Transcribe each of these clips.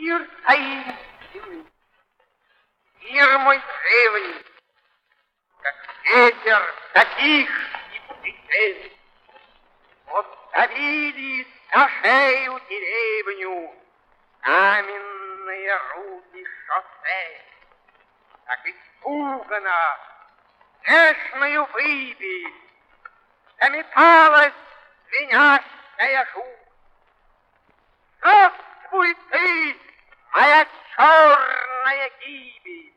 Мир таинственный, мир мой древний, как ветер таких и прицель. Вот давили на шею деревню каменные руки шоссе. Так испуганно, нежную выби, заметалась звенящая жуть. Здравствуй ты, моя черная гибель!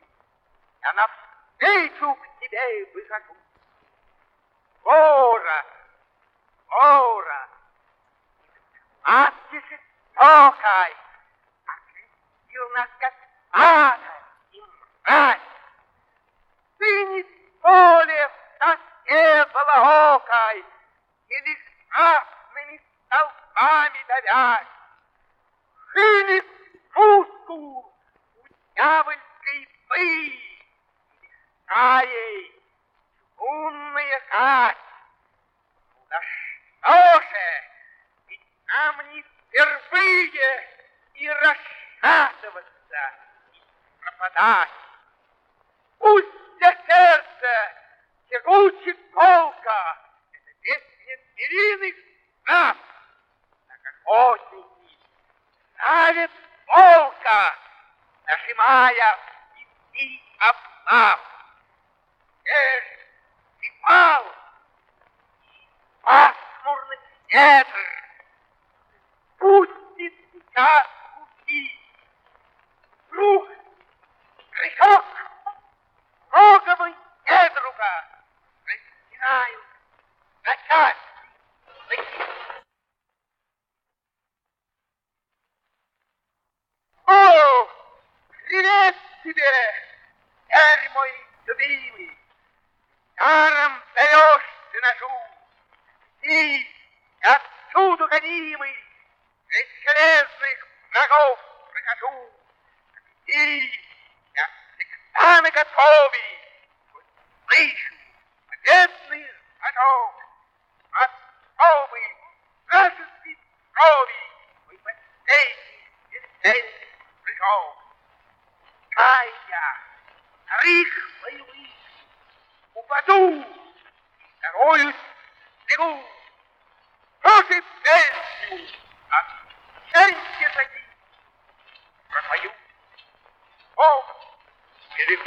Я навстречу к тебе выхожу. Город, город, матки жестокой, окрестил нас ада и мразь. Ты не поле в тоске балаокой, и лишь красными столбами давясь. Пушку у дьявольской пыли, Ей чугунная кать. Да что же, ведь нам не впервые и расшатываться, и пропадать. Пусть для сердца тягучий полка, это песня звериных снав, как охотники ставят волка, нажимая идти. Где ж ты пал? Пасмурный ветер пустит сейчас пути. Вдруг тебе, царь мой любимый! Даром даешь ты ножу, и отсюда гонимый, Ведь железных врагов прихожу, и я всегда наготове, хоть слышу победный рожок, особый вражеский крови, التاريخ غير وباتو هيرويوس نيرو Joseph Elcio, a ciência daqui, para saiu, oh, ele